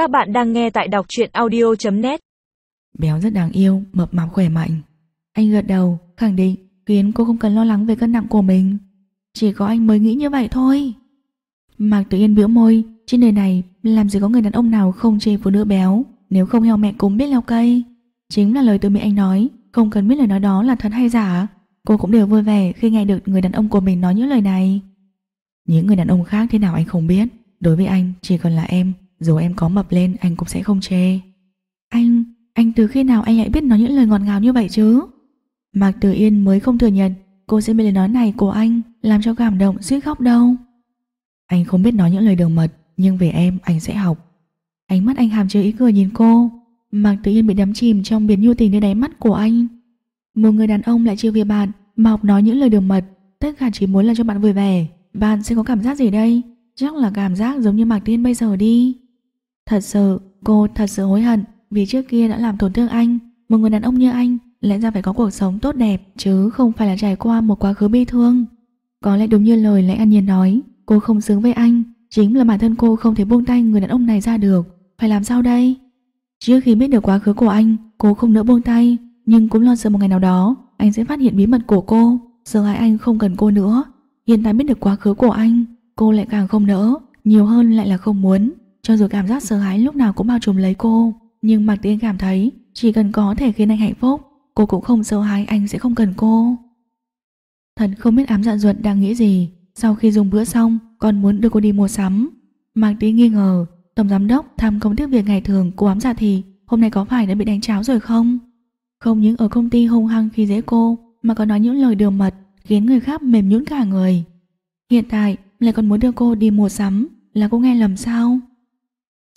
Các bạn đang nghe tại đọc truyện audio.net Béo rất đáng yêu, mập mạp khỏe mạnh. Anh gật đầu, khẳng định khiến cô không cần lo lắng về cân nặng của mình. Chỉ có anh mới nghĩ như vậy thôi. Mạc tự Yên biểu môi, trên đời này làm gì có người đàn ông nào không chê phụ nữ béo, nếu không heo mẹ cũng biết leo cây. Chính là lời từ miệng anh nói, không cần biết lời nói đó là thật hay giả. Cô cũng đều vui vẻ khi nghe được người đàn ông của mình nói những lời này. Những người đàn ông khác thế nào anh không biết, đối với anh chỉ còn là em, dù em có mập lên anh cũng sẽ không chê. Anh, anh từ khi nào anh lại biết nói những lời ngọt ngào như vậy chứ? Mạc Tử Yên mới không thừa nhận cô sẽ bị lời nói này của anh làm cho cảm động suýt khóc đâu. Anh không biết nói những lời đường mật, nhưng về em anh sẽ học. Ánh mắt anh hàm chứa ý cười nhìn cô, Mạc Tử Yên bị đắm chìm trong biển nhu tình nơi đáy mắt của anh. Một người đàn ông lại chiều về bạn mà học nói những lời đường mật, tất cả chỉ muốn là cho bạn vui vẻ. Bạn sẽ có cảm giác gì đây? Chắc là cảm giác giống như Mạc tiên bây giờ đi. Thật sự, cô thật sự hối hận vì trước kia đã làm tổn thương anh. Một người đàn ông như anh lẽ ra phải có cuộc sống tốt đẹp chứ không phải là trải qua một quá khứ bi thương. Có lẽ đúng như lời Lẽ An Nhiên nói, cô không xứng với anh, chính là bản thân cô không thể buông tay người đàn ông này ra được. Phải làm sao đây? Trước khi biết được quá khứ của anh, cô không nỡ buông tay, nhưng cũng lo sợ một ngày nào đó anh sẽ phát hiện bí mật của cô, sợ hãi anh không cần cô nữa. Hiện tại biết được quá khứ của anh, cô lại càng không nỡ, nhiều hơn lại là không muốn. Cho dù cảm giác sợ hãi lúc nào cũng bao trùm lấy cô, nhưng Mạc Tiên cảm thấy chỉ cần có thể khiến anh hạnh phúc, cô cũng không sợ hãi anh sẽ không cần cô. Thật không biết ám dạ ruột đang nghĩ gì, sau khi dùng bữa xong còn muốn đưa cô đi mua sắm. Mạc Tiên nghi ngờ, tổng giám đốc thăm công thức việc ngày thường của ám dạ thì hôm nay có phải đã bị đánh cháo rồi không? Không những ở công ty hung hăng khi dễ cô mà còn nói những lời đường mật khiến người khác mềm nhũn cả người. Hiện tại lại còn muốn đưa cô đi mua sắm là cô nghe lầm sao?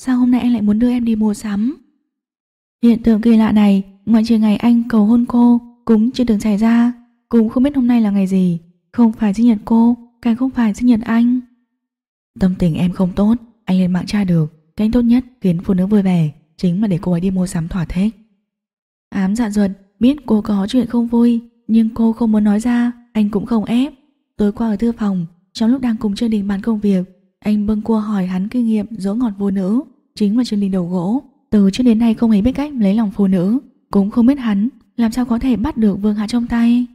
Sao hôm nay anh lại muốn đưa em đi mua sắm? Hiện tượng kỳ lạ này, ngoại trừ ngày anh cầu hôn cô, cũng chưa từng xảy ra. Cũng không biết hôm nay là ngày gì, không phải sinh nhật cô, càng không phải sinh nhật anh. Tâm tình em không tốt, anh lên mạng tra được, cách tốt nhất khiến phụ nữ vui vẻ chính là để cô ấy đi mua sắm thỏa thích. Ám dạ ruột biết cô có chuyện không vui, nhưng cô không muốn nói ra, anh cũng không ép. Tối qua ở thư phòng, trong lúc đang cùng chơi Đình bàn công việc, anh bưng cua hỏi hắn kinh nghiệm dỗ ngọt vô nữ, chính là Trương Đình đầu gỗ. Từ trước đến nay không hề biết cách lấy lòng phụ nữ, cũng không biết hắn làm sao có thể bắt được Vương Hạ trong tay.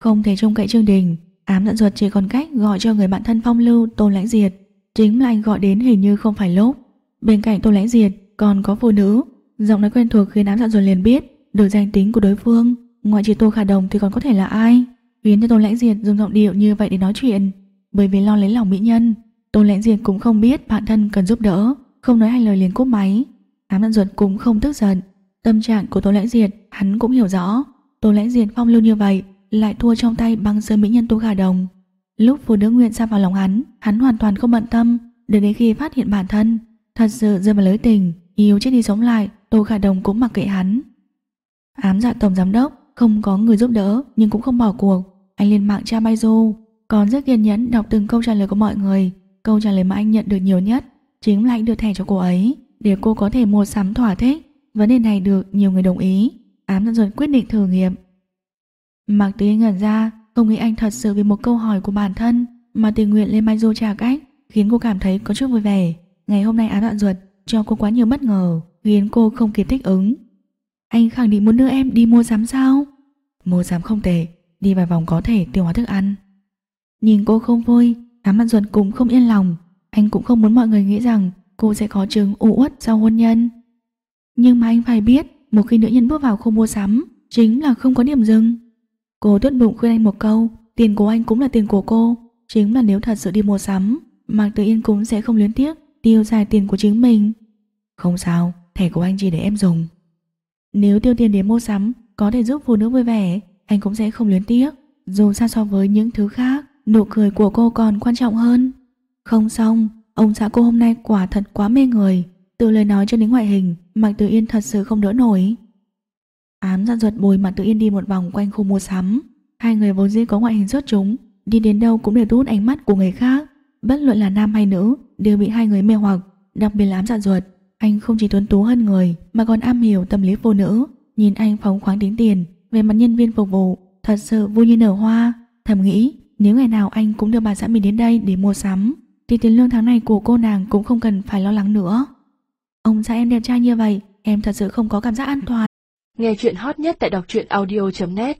Không thể trông cậy Trương Đình, ám giận ruột chỉ còn cách gọi cho người bạn thân phong lưu Tôn Lãnh Diệt. Chính là anh gọi đến hình như không phải lúc. Bên cạnh Tôn Lãnh Diệt còn có phụ nữ, giọng nói quen thuộc khiến ám giận ruột liền biết được danh tính của đối phương. Ngoại trừ Tô Khả Đồng thì còn có thể là ai? Khiến cho Tôn Lãnh Diệt dùng giọng điệu như vậy để nói chuyện, bởi vì lo lấy lòng mỹ nhân. Tôn Lãnh Diệt cũng không biết bạn thân cần giúp đỡ, không nói hai lời liền cúp máy. Ám Lan Duật cũng không tức giận, tâm trạng của Tô Lễ Diệt hắn cũng hiểu rõ. Tô Lễ Diệt phong lưu như vậy, lại thua trong tay băng sơn mỹ nhân Tô Khả Đồng. Lúc phụ nữ nguyện ra vào lòng hắn, hắn hoàn toàn không bận tâm, đến đến khi phát hiện bản thân, thật sự rơi vào lưới tình, yêu chết đi sống lại, Tô Khả Đồng cũng mặc kệ hắn. Ám dạ tổng giám đốc, không có người giúp đỡ nhưng cũng không bỏ cuộc, anh lên mạng tra bay du, còn rất kiên nhẫn đọc từng câu trả lời của mọi người, câu trả lời mà anh nhận được nhiều nhất chính là anh đưa thẻ cho cô ấy để cô có thể mua sắm thỏa thích. Vấn đề này được nhiều người đồng ý. Ám dần dần quyết định thử nghiệm. Mạc Tứ ngẩn ra, không nghĩ anh thật sự vì một câu hỏi của bản thân mà tình nguyện lên mai du trả cách, khiến cô cảm thấy có chút vui vẻ. Ngày hôm nay ám đoạn ruột cho cô quá nhiều bất ngờ, khiến cô không kịp thích ứng. Anh khẳng định muốn đưa em đi mua sắm sao? Mua sắm không tệ, đi vài vòng có thể tiêu hóa thức ăn. Nhìn cô không vui, ám đoạn ruột cũng không yên lòng. Anh cũng không muốn mọi người nghĩ rằng cô sẽ có chứng u uất sau hôn nhân. Nhưng mà anh phải biết, một khi nữ nhân bước vào khu mua sắm, chính là không có điểm dừng. Cô tuyết bụng khuyên anh một câu, tiền của anh cũng là tiền của cô, chính là nếu thật sự đi mua sắm, Mạc Tử Yên cũng sẽ không luyến tiếc tiêu xài tiền của chính mình. Không sao, thẻ của anh chỉ để em dùng. Nếu tiêu tiền để mua sắm có thể giúp phụ nữ vui vẻ, anh cũng sẽ không luyến tiếc. Dù sao so với những thứ khác, nụ cười của cô còn quan trọng hơn. Không xong, Ông xã cô hôm nay quả thật quá mê người. Từ lời nói cho đến ngoại hình Mạc Tử Yên thật sự không đỡ nổi. Ám dặn ruột bồi Mạc Tử Yên đi một vòng quanh khu mua sắm. Hai người vốn dĩ có ngoại hình xuất chúng Đi đến đâu cũng đều thu hút ánh mắt của người khác. Bất luận là nam hay nữ Đều bị hai người mê hoặc Đặc biệt là ám dặn ruột. Anh không chỉ tuấn tú hơn người Mà còn am hiểu tâm lý phụ nữ. Nhìn anh phóng khoáng tính tiền Về mặt nhân viên phục vụ Thật sự vui như nở hoa. Thầm nghĩ nếu ngày nào anh cũng đưa bà xã mình đến đây để mua sắm thì tiền lương tháng này của cô nàng cũng không cần phải lo lắng nữa. Ông xã em đẹp trai như vậy, em thật sự không có cảm giác an toàn. Nghe chuyện hot nhất tại đọc truyện audio.net